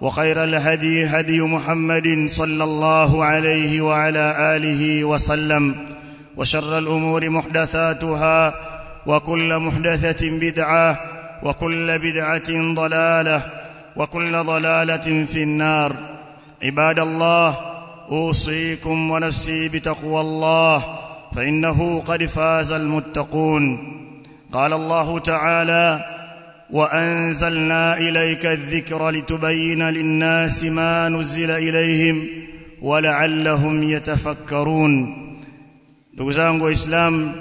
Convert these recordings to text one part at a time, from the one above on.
وخير الهدي هدي محمد صلى الله عليه وعلى آله وسلم وشر الأمور محدثاتها وكل محدثة بدعة وكل بدعة ضلالة وكل ضلالة في النار. عباد الله أوصيكم ونفسي بتقوى الله فإنه قد فاز المتقون. قال الله تعالى وأنزلنا إليك الذكر لتبين للناس ما نزل إليهم ولعلهم يتفكرون. دوزانغو إسلام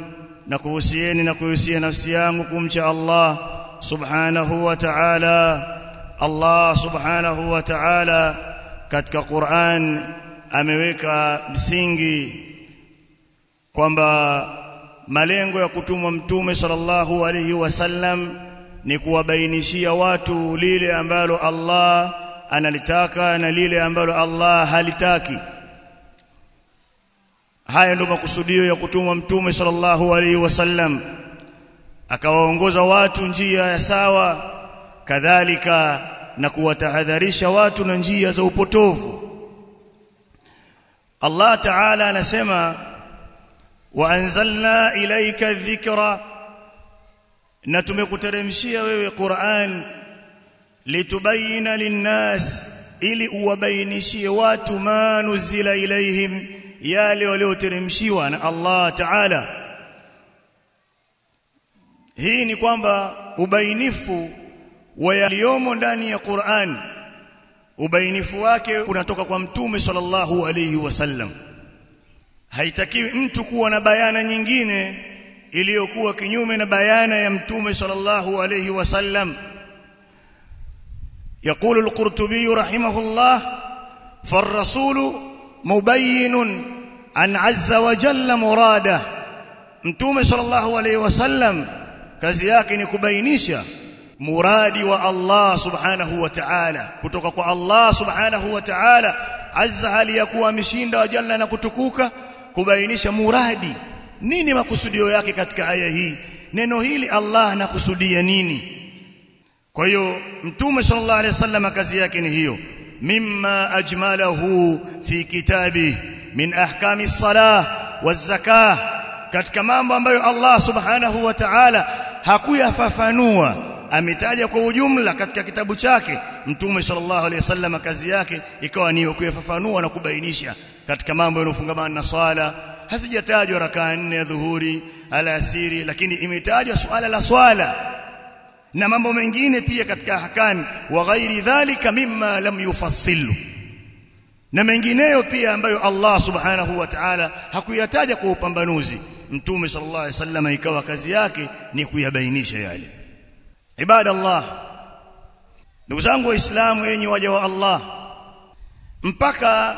نكوسيني نكوسي نفسي أمكم شاء الله سبحانه وتعالى الله سبحانه وتعالى كتك قرآن أمريكا بسينجي كومبا malengo ya kutumwa صلى الله عليه وسلم ni kuwabainishia watu lile ambalo Allah analitaka na lile ambalo Allah halitaki haya ndio makusudio ya kutumwa mtume sallallahu alaihi wasallam akawaongoza watu njia ya sawa kadhalika na kuwatahadharisha watu na njia za upotovu Allah Ta'ala anasema wa anzalna ilayka dhikra na tumekuteremshia wewe Qur'an litubayina linnas ili uwabainishie watu ma nuzila ilaihim yale walioteremshiwa na Allah Ta'ala. Hii ni kwamba ubainifu wa yaliyomo ndani ya Qur'an ubainifu wake unatoka kwa mtume sallallahu alayhi wasallam. Haitakiwi mtu kuwa na bayana nyingine iliyokuwa kinyume na bayana ya mtume sallallahu alayhi wasallam يقول القرطبي رحمه الله فالرسول مبين عن عز وجل مراده mtume sallallahu alayhi wasallam kazi yake ni kubainisha muradi wa Allah subhanahu wa ta'ala kutoka kwa Allah subhanahu wa ta'ala azza hali ya kuwa ameshinda wa jalla na kutukuka kubainisha muradi nini makusudio yake katika aya hii? Neno hili Allah anakusudia nini? Kwa hiyo mtume sallallahu alaihi wasallam kazi yake ni hiyo. Mimma ajmalahu fi kitabi min ahkami as-salah waz-zakah katika mambo ambayo Allah subhanahu wa ta'ala hakuyafafanua. Ametaja kwa ujumla katika kitabu chake mtume sallallahu alaihi wasallam kazi yake ikawa ni kuyafafanua na kubainisha katika mambo yanofungamana na swala hazijatajwa rakaa nne ya dhuhuri alasiri lakini imetajwa suala la swala na mambo mengine pia katika ahkam wa ghairi dhalika mimma lam yufassilu. Na mengineyo pia ambayo Allah subhanahu wa ta'ala hakuyataja kwa upambanuzi. Mtume sallallahu alaihi wasallam ikawa kazi yake ni kuyabainisha yale. Ibada Allah ndugu zangu waislamu yenye waja wa Allah mpaka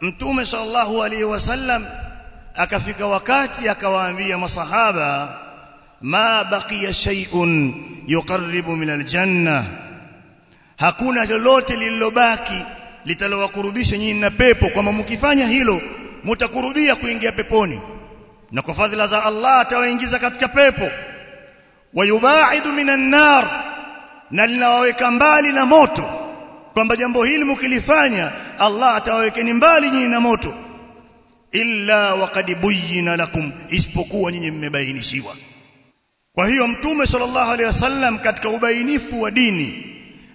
mtume sallallahu alaihi wasallam akafika wakati akawaambia masahaba ma baqiya shay'un yuqarribu min aljanna. Hakuna lolote lililobaki litalowakurubisha nyinyi na pepo kwamba mkifanya hilo mtakurubia kuingia peponi. Na kwa fadhila za Allah atawaingiza katika pepo. Wayubaidu minan nar na linawaweka mbali na moto. Kwamba jambo hili mkilifanya Allah atawawekeni mbali nyinyi na moto illa waqad buyyina lakum isipokuwa nyinyi mmebainishiwa. Kwa hiyo mtume sallallahu alaihi wasallam katika ubainifu wa dini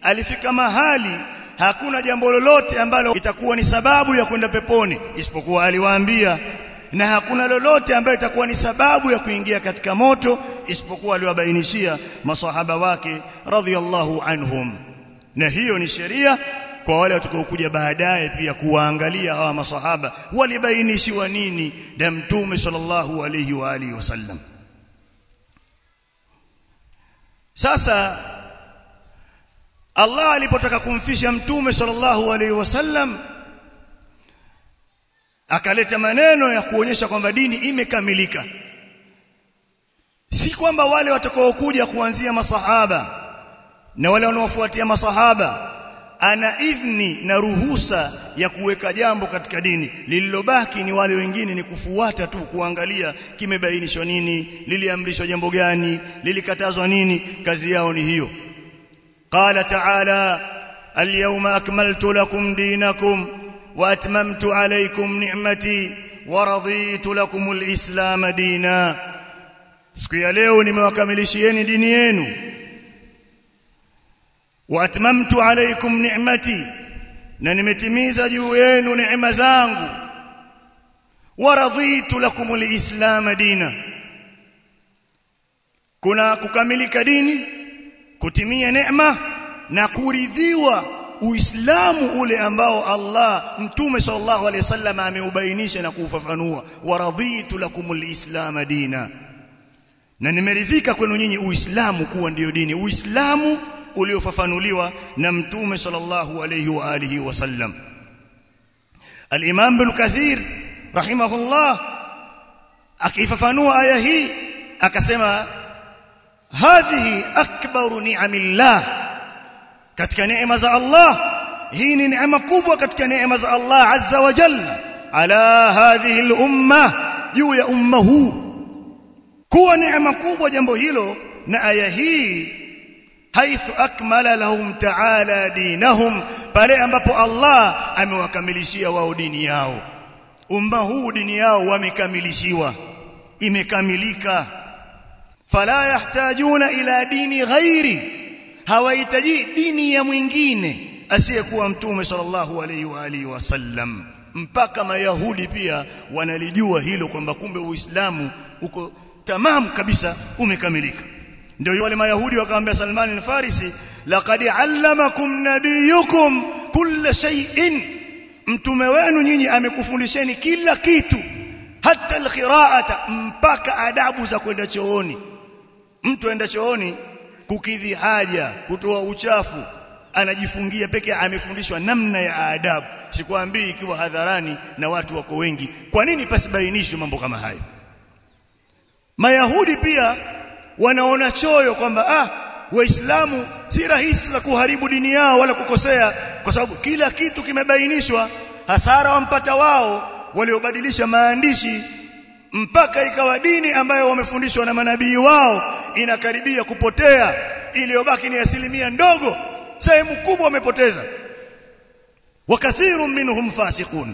alifika mahali hakuna jambo lolote ambalo itakuwa ni sababu ya kwenda peponi isipokuwa aliwaambia na hakuna lolote ambayo itakuwa ni sababu ya kuingia katika moto isipokuwa aliwabainishia masahaba wake radhiallahu anhum. Na hiyo ni sheria kwa wale watakaokuja baadaye pia kuwaangalia hawa masahaba walibainishiwa nini? Na mtume sallallahu alayhi wa alihi wasallam sasa Allah alipotaka kumfisha mtume sallallahu alayhi wasallam akaleta maneno ya kuonyesha kwamba dini imekamilika. Si kwamba wale watakaokuja kuanzia masahaba na wale wanaofuatia masahaba ana idhni na ruhusa ya kuweka jambo katika dini. Lililobaki ni wale wengine ni kufuata tu kuangalia kimebainishwa nini liliamrishwa jambo gani lilikatazwa nini. Kazi yao ni hiyo. Qala ta'ala al-yawma akmaltu lakum dinakum wa atmamtu alaykum ni'mati wa raditu lakum al-islam dina. Siku ya leo nimewakamilishieni dini yenu atmamtu alaykum ni'mati na nimetimiza juu yenu neema zangu waradhitu lakum alislam dina. Kuna kukamilika dini kutimia neema na kuridhiwa uislamu ule ambao Allah mtume sallallahu alaihi wasallam ameubainisha na kuufafanua. Waradhitu lakum alislam dina. Na nimeridhika kwenu nyinyi uislamu kuwa ndiyo dini. Uislamu uliofafanuliwa na mtume sallallahu alayhi wa alihi wasallam al-imam ibn kathir rahimahullah akifafanua aya hii akasema hadhihi akbaru ni'amillah. Katika neema za Allah hii ni neema kubwa katika neema za Allah azza wa jalla. Ala hadhihi al-umma juu ya umma huu. Kuwa neema kubwa jambo hilo na aya hii haithu akmala lahum ta'ala dinahum. Pale ambapo Allah amewakamilishia wao dini yao. Umma huu dini yao wamekamilishiwa. Imekamilika. Fala yahtajuna ila dini ghairi. Hawahitaji dini ya mwingine. Asiyekuwa mtume sallallahu alayhi wa alihi wasallam mpaka mayahudi pia wanalijua hilo kwamba kumbe uislamu uko tamamu kabisa umekamilika ndio wale mayahudi wakamwambia Salman al-Farisi laqad allamakum nabiyukum kulla shay'in. Mtume wenu nyinyi amekufundisheni kila kitu hata al-qira'ata mpaka adabu za kwenda chooni. Mtu aenda chooni kukidhi haja kutoa uchafu anajifungia peke amefundishwa namna ya adabu. Sikwambii ikiwa hadharani na watu wako wengi. Kwa nini pasibainishwe mambo kama hayo? Mayahudi pia wanaona choyo kwamba ah waislamu si rahisi za kuharibu dini yao wala kukosea kwa sababu kila kitu kimebainishwa. Hasara wampata wao waliobadilisha maandishi mpaka ikawa dini ambayo wamefundishwa na manabii wao inakaribia kupotea iliyobaki ni asilimia ndogo sehemu kubwa wamepoteza. Wakathirun minhum fasiqun.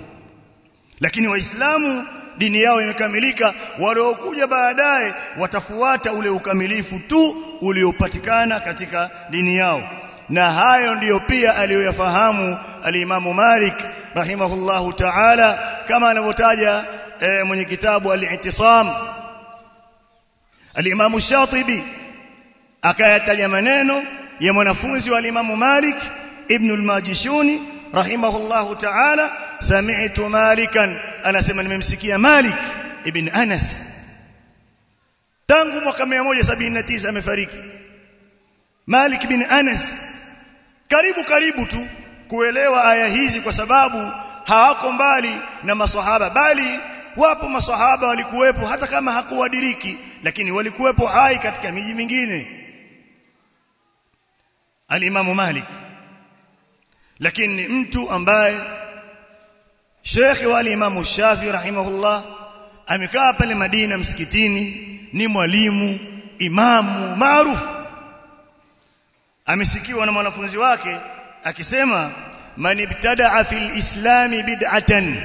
Lakini waislamu dini yao imekamilika waliokuja baadaye watafuata ule ukamilifu tu uliopatikana katika dini yao. Na hayo ndiyo pia aliyoyafahamu alimamu Malik rahimahullahu ta'ala kama anavyotaja e, mwenye kitabu al-i'tisam. Alimamu Shatibi akayataja maneno ya mwanafunzi wa alimamu Malik ibn al-Majishuni rahimahullahu ta'ala sami'tu malikan. Anasema nimemsikia Malik ibn Anas. Tangu mwaka 179 amefariki. Malik ibn Anas. Karibu karibu tu kuelewa aya hizi kwa sababu hawako mbali na maswahaba bali wapo maswahaba walikuwepo hata kama hakuwadiriki lakini walikuwepo hai katika miji mingine. Alimamu Malik. Lakini mtu ambaye Sheikh wa Imam Shafi rahimahullah amekaa pale Madina msikitini ni mwalimu imamu maarufu. Amesikiwa na mwanafunzi wake akisema man ibtadaa fil islami bid'atan.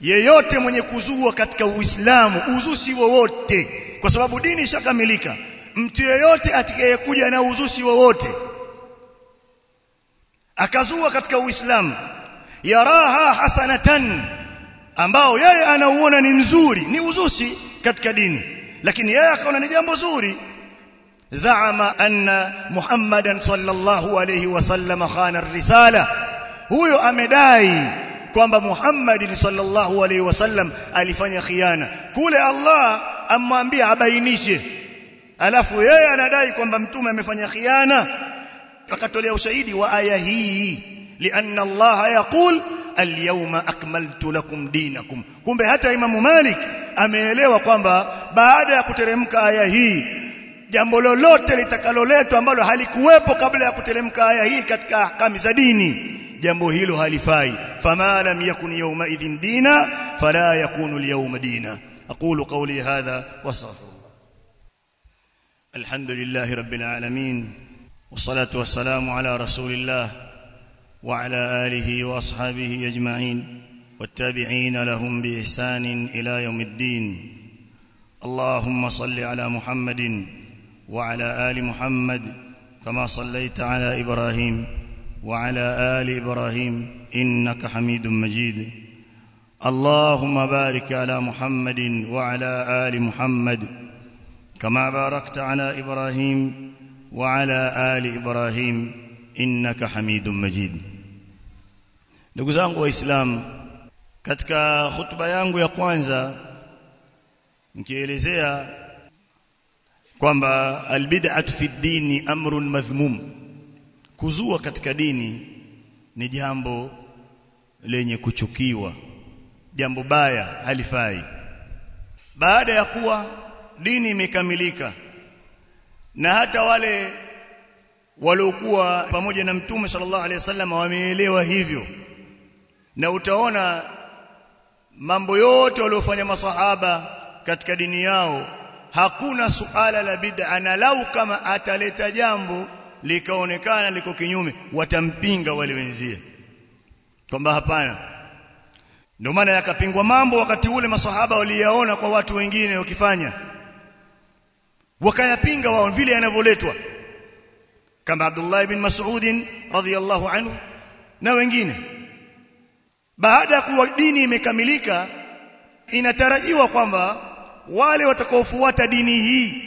Yeyote mwenye kuzua katika uislamu uzushi wowote kwa sababu dini ishakamilika mtu yeyote atakayekuja na uzushi wowote akazua katika uislamu yaraha hasanatan ambao yeye anauona ni mzuri ni uzushi katika dini. Lakini yeye akaona ni jambo zuri. Zaama anna muhammadan sallallahu alayhi wasallam khana ar-risala. Huyo amedai kwamba muhammad sallallahu alayhi wasallam alifanya khiana. Kule allah amwambia abainishe. Alafu yeye anadai kwamba mtume amefanya khiana. Akatolea ushahidi wa aya hii lianna allah yaqul alyawma akmaltu lakum dinakum kumbe hata imamu malik ameelewa kwamba baada ya kuteremka aya hii jambo lolote litakaloletwa ambalo halikuwepo kabla ya kuteremka aya hii katika ahkami za dini jambo hilo halifai fama lam yakun yawma idhin dina fala yakunu alyawma dina aqulu qawli hadha wastaghfirullah alhamdulillahi rabbil alamin wassalatu wassalamu ala rasulillah وعلى آله وأصحابه أجمعين والتابعين لهم بإحسان إلى يوم الدين. اللهم صل على محمد وعلى آل محمد كما صليت على إبراهيم وعلى آل إبراهيم إنك حميد مجيد. اللهم بارك على محمد وعلى آل محمد كما باركت على إبراهيم وعلى آل إبراهيم innaka hamidum majid. Ndugu zangu waislamu katika hutuba yangu ya kwanza nikielezea kwamba albid'atu fi dini amrun madhmum kuzua katika dini ni jambo lenye kuchukiwa jambo baya halifai. Baada ya kuwa dini imekamilika na hata wale waliokuwa pamoja na mtume sallallahu alaihi wasallam wameelewa hivyo. Na utaona mambo yote waliofanya masahaba katika dini yao hakuna suala la bid'a na lau kama ataleta jambo likaonekana liko kinyume watampinga wale wenzie. Kwamba hapana. Ndio maana yakapingwa mambo wakati ule masahaba waliyaona kwa watu wengine wakifanya. Wakayapinga wao vile yanavyoletwa kama Abdullah ibn Mas'ud radhiyallahu anhu na wengine. Baada ya kuwa dini imekamilika inatarajiwa kwamba wale watakaofuata dini hii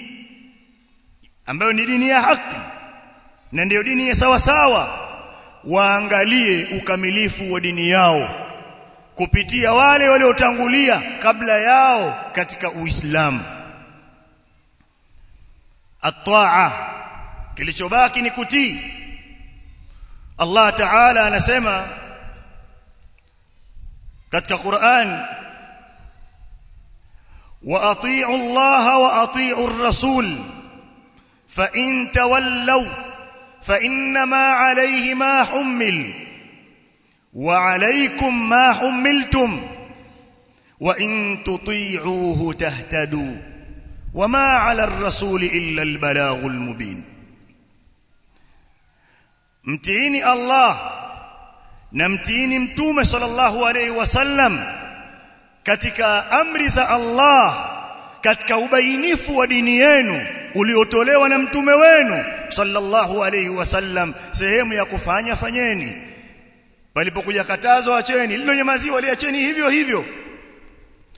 ambayo ni dini ya haki na ndiyo dini ya sawa sawa waangalie ukamilifu wa dini yao kupitia wale waliotangulia kabla yao katika Uislamu. At-ta'a kilichobaki ni kutii Allah Ta'ala anasema katika Qur'an wa atii'u Allah wa atii'u ar-rasul fa in tawallaw fa inma 'alayhi ma hummil wa 'alaykum ma hummiltum wa in tuti'uhu tahtadu وما على الرسول إلا البلاغ المبين mtiini Allah na mtiini mtume sallallahu alayhi wasallam katika amri za Allah katika ubainifu wa dini yenu uliotolewa na mtume wenu sallallahu alayhi wasallam sehemu ya kufanya fanyeni. Palipokuja katazo acheni. Lilonyamaziwa liacheni hivyo hivyo.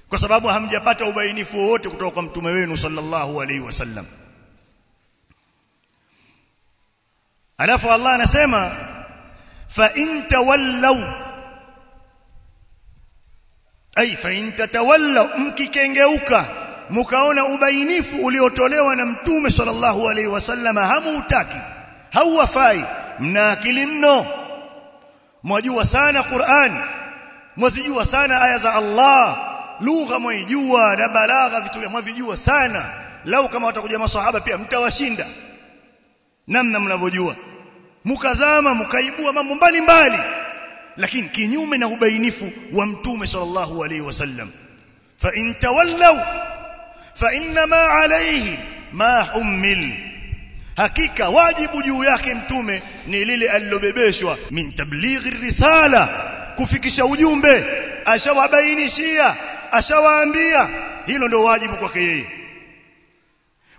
Kwa sababu hamjapata ubainifu wowote kutoka kwa mtume wenu sallallahu alayhi wasallam alafu Allah anasema fa in tawallaw ay fa in tatawallaw mkikengeuka mkaona ubainifu uliotolewa na mtume sallallahu alaihi wasallam hamuutaki hauwafai mna akili mno. Mwajua sana Qur'an mwazijua sana aya za Allah lugha mwaijua na balagha vitu mwavijua sana. Lau kama watakuja maswahaba pia mtawashinda namna mnavyojua. Mukazama mukaibua mambo mbalimbali lakini kinyume na ubainifu wa mtume sallallahu alaihi wasallam. Fa in tawallaw fa inma alayhi ma hummil. Hakika wajibu juu yake mtume ni lile alilobebeshwa min tablighi risala kufikisha ujumbe ashawabainishia ashawaambia. Hilo ndio wajibu kwake yeye.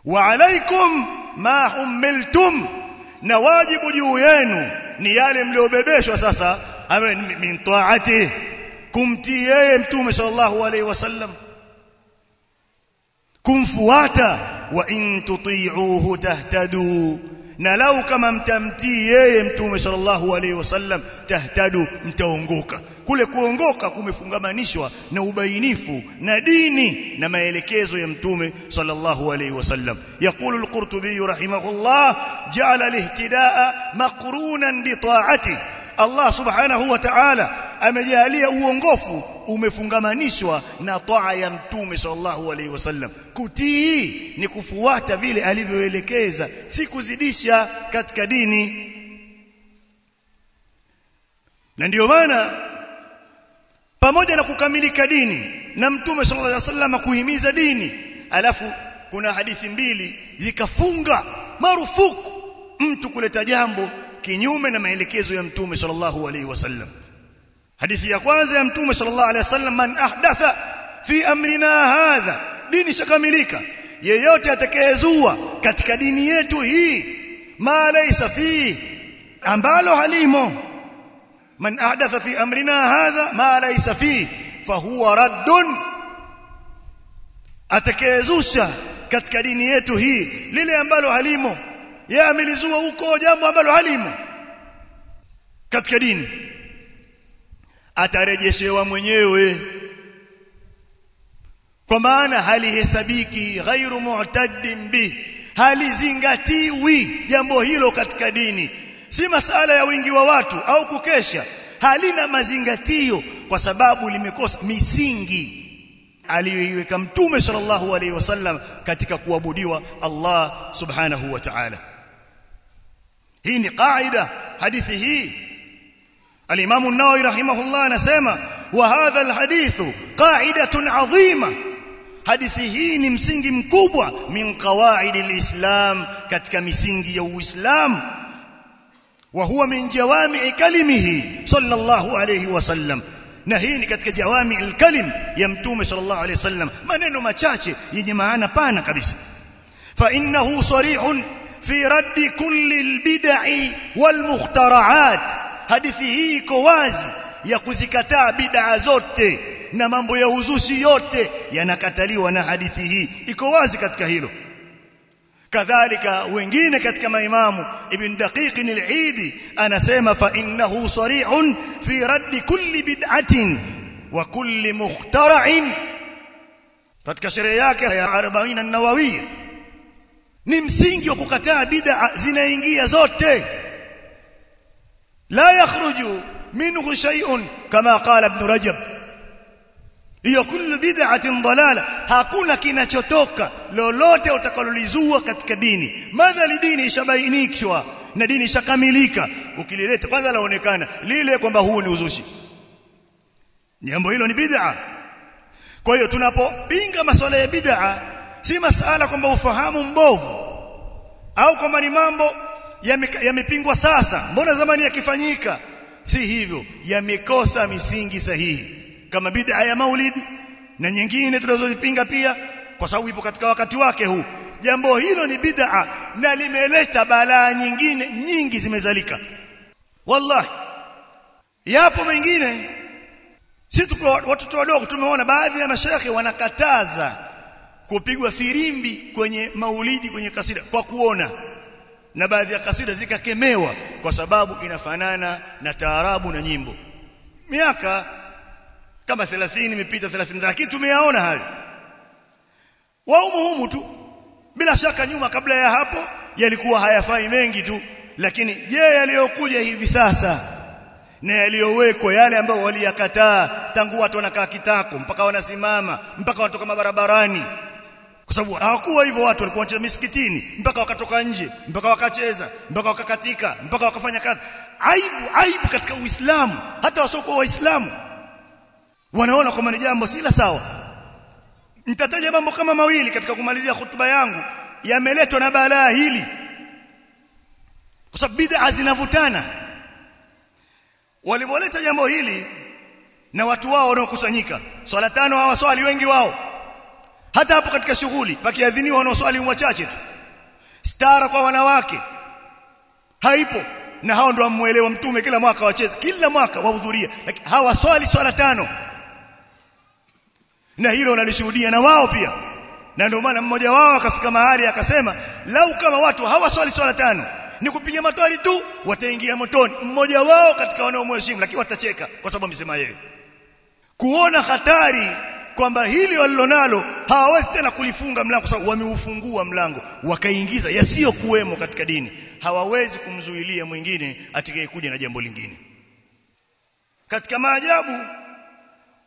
Wa alaikum ma hummiltum na wajibu juu yenu ni yale mliobebeshwa sasa min taati kumtii yeye mtume sallallahu alaihi wasallam kumfuata wa in tuti'uhu tahtadu na lau kama mtamtii yeye mtume sallallahu alaihi wasallam tahtadu mtaongoka kule kuongoka kumefungamanishwa na ubainifu na dini na maelekezo ya mtume sallallahu alaihi wasallam. Al-qurtubi rahimahullah ja'ala al-ihtidaa maqrunan bi ta'ati. Allah subhanahu wa ta'ala amejalia uongofu umefungamanishwa na taa ya mtume sallallahu alaihi wasallam. Kutii ni kufuata vile alivyoelekeza si kuzidisha katika dini. Na ndiyo maana pamoja na kukamilika dini na mtume sallallahu alaihi wasallam kuhimiza dini. Alafu kuna hadithi mbili zikafunga marufuku mtu kuleta jambo kinyume na maelekezo ya mtume sallallahu alaihi wasallam. Hadithi ya kwanza ya mtume sallallahu alaihi wasallam man ahdatha fi amrina hadha dini shakamilika yeyote atakayezua katika dini yetu hii ma laysa fi ambalo halimo man ahdatha fi amrina hadha ma laysa fi fahuwa raddun. Atakayezusha katika dini yetu hii lile ambalo halimo. Yeye amelizua huko jambo ambalo halimo katika dini. Atarejeshewa mwenyewe. Kwa maana halihesabiki ghairu mu'taddin bi halizingatiwi jambo hilo katika dini si masala ya wingi wa watu au kukesha halina mazingatio kwa sababu limekosa misingi aliyoiweka mtume sallallahu alaihi wasallam katika kuabudiwa Allah subhanahu wa ta'ala. Hii ni kaida hadithi hii. al-Imam an-Nawawi rahimahullah anasema wa hadha al-hadithu qa'idatun 'azima. Hadithi hii ni msingi mkubwa min qawaid al-islam katika misingi ya uislamu. وهو من جوامع كلمه صلى الله عليه وسلم. نهين كتك جوامع الكلم يمتوم صلى الله عليه وسلم. ما ننو ما تشاتي يجي معانا بانا كبس فإنه صريح في رد كل البدع والمخترعات. حديثه كواز يقزكتا بدع زوت. نمام بيهوزوش يوت ينكتلي ونحديثه كواز كتك هيلو. Kadhalika wengine katika maimamu ibn daqiq al-eid anasema fa innahu sarihun fi radd kulli bid'atin wa kulli mukhtara'in katika sherehe yake ya 40 an-nawawiyya ni msingi wa kukataa bid'a zinaingia zote لا يخرج منه شيء كما قال ابن رجب hiyo kullu bid'atin dalala hakuna kinachotoka lolote utakalolizua katika dini. Madhali dini ishabainishwa na dini ishakamilika ukilileta kwanza laonekana lile kwamba huu ni uzushi. Jambo hilo ni bid'a. Kwa hiyo tunapopinga masuala ya bid'a si masala kwamba ufahamu mbovu au kwamba ni mambo yamepingwa ya sasa mbona zamani yakifanyika? Si hivyo yamekosa misingi sahihi. Kama bid'a ya maulidi na nyingine tunazozipinga pia kwa sababu ipo katika wakati wake huu. Jambo hilo ni bid'a na limeleta balaa nyingine nyingi zimezalika. Wallahi yapo mengine. Si tuko watoto wadogo tumeona baadhi ya mashaikhi wanakataza kupigwa firimbi kwenye maulidi kwenye kasida kwa kuona. Na baadhi ya kasida zikakemewa kwa sababu inafanana na taarabu na nyimbo. Miaka kama 30 imepita 30 lakini tumeyaona hayo. Waumu humu tu. Bila shaka nyuma kabla ya hapo yalikuwa hayafai mengi tu. Lakini je yaliyokuja hivi sasa na yaliyowekwa yale ambayo waliyakataa tangu watu wanakaa kitako mpaka wanasimama mpaka watoka mabarabarani? Kwa sababu hawakuwa hivyo watu walikuwa wanacheza misikitini mpaka wakatoka nje mpaka wakacheza mpaka wakakatika mpaka wakafanya kazi. Aibu aibu katika Uislamu hata wasiokuwa waislamu wanaona kwamba ni jambo si la sawa. Nitataja mambo kama mawili katika kumalizia hutuba yangu. Yameletwa na balaa hili. Kwa sababu bid'a zinavutana. Walivyoleta jambo hili na watu wao wanaokusanyika. Swala tano hawaswali wengi wao. Hata hapo katika shughuli pakiadhiniwa wanaoswali wachache tu. Stara kwa wanawake. Haipo. Na hao ndio wamuelewa mtume kila mwaka wacheza kila mwaka wahudhuria lakini hawaswali swala tano na hilo wanalishuhudia na wao pia. Na ndio maana mmoja wao akafika mahali akasema lau kama watu hawaswali swala tano ni kupiga matwali tu wataingia motoni. Mmoja wao katika wanaomheshimu lakini watacheka kwa sababu amesema yeye. Kuona hatari kwamba hili walilonalo hawawezi tena kulifunga mlango sababu wameufungua mlango wakaingiza yasiyokuwemo katika dini. Hawawezi kumzuilia mwingine atakayekuja na jambo lingine. Katika maajabu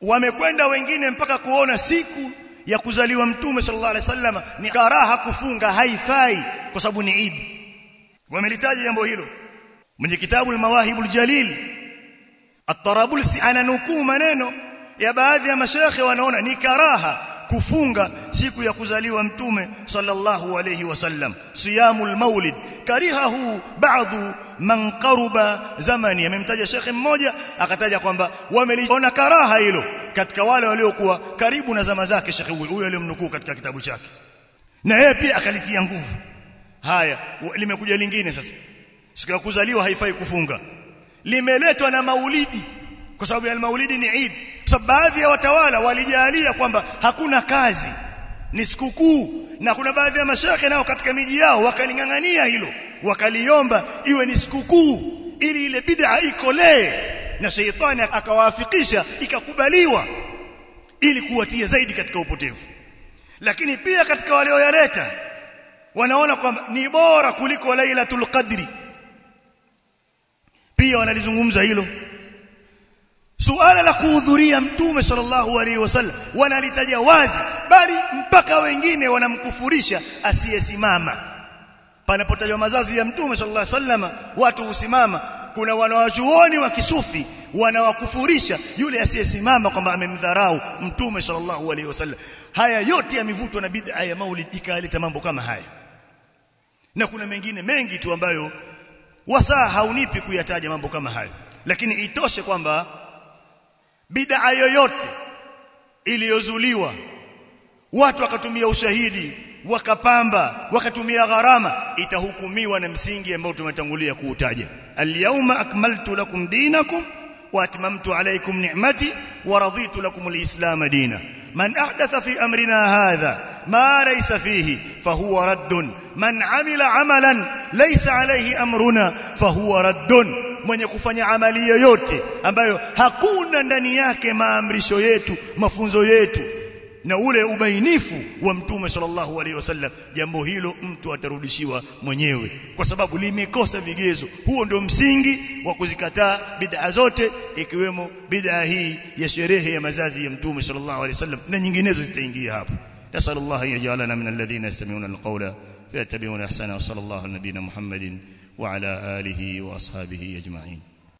wamekwenda wengine mpaka kuona siku ya kuzaliwa mtume sallallahu alaihi wasallam ni karaha kufunga haifai kwa sababu ni Eid. Wamelitaja jambo hilo. Mwenye kitabu al-mawahibul jalil at-tarabulsi ananukuu maneno ya baadhi ya mashekhe wanaona ni karaha kufunga siku ya kuzaliwa mtume sallallahu alayhi wasallam. Siyamul maulid karihahu baadhi man qaruba zamani. Amemtaja shekhe mmoja akataja kwamba wameliona karaha hilo katika wale waliokuwa karibu na zama zake shekhe huyo. Huyo aliyomnukuu katika kitabu chake na yeye pia akalitia nguvu. Haya limekuja lingine sasa. Siku ya kuzaliwa haifai kufunga. Limeletwa na maulidi kwa sababu ya maulidi ni Eid. Sababu baadhi ya watawala walijalia kwamba hakuna kazi ni sikukuu na kuna baadhi ya mashekhe nao katika miji yao wakalingangania hilo wakaliomba iwe ni sikukuu ili ile bid'a ikolee. Na sheitani akawaafikisha ikakubaliwa ili kuwatia zaidi katika upotevu. Lakini pia katika walioyaleta wanaona kwamba ni bora kuliko lailatul qadri. Pia wanalizungumza hilo. Suala la kuhudhuria mtume sallallahu alaihi wasallam wanalitaja wazi bali mpaka wengine wanamkufurisha asiyesimama panapotajwa mazazi ya mtume sallallahu alaihi wasallam watu husimama. Kuna wanawachuoni wa kisufi wanawakufurisha yule asiyesimama kwamba amemdharau mtume sallallahu alaihi wasallam. Haya yote yamevutwa na bid'a ya maulid ikaleta mambo kama haya. Na kuna mengine mengi tu ambayo wasaa haunipi kuyataja mambo kama hayo. Lakini itoshe kwamba bid'a yoyote iliyozuliwa watu wakatumia ushahidi wakapamba wakatumia gharama itahukumiwa na msingi ambao tumetangulia kuutaja. Al-yawma akmaltu lakum dinakum wa atmamtu alaykum ni'mati wa raditu lakum al-islam dina. Man ahdatha fi amrina hadha ma laysa fihi fahuwa raddun. Man amila amalan laysa alayhi amruna fahuwa raddun. Mwenye kufanya amali yoyote ambayo hakuna ndani yake maamrisho yetu mafunzo yetu na ule ubainifu wa mtume sallallahu alaihi wasallam jambo hilo mtu atarudishiwa mwenyewe kwa sababu limekosa vigezo huo ndio msingi wa kuzikataa bid'a zote ikiwemo bid'a hii ya sherehe ya mazazi ya mtume sallallahu alaihi wasallam na nyinginezo zitaingia hapo nasallallahu yajalana min alladhina yastami'una alqawla fayattabi'una ahsana sallallahu ala nabiyyina muhammadin wa ala alihi wa ashabihi ajma'in